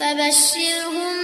فبشرهم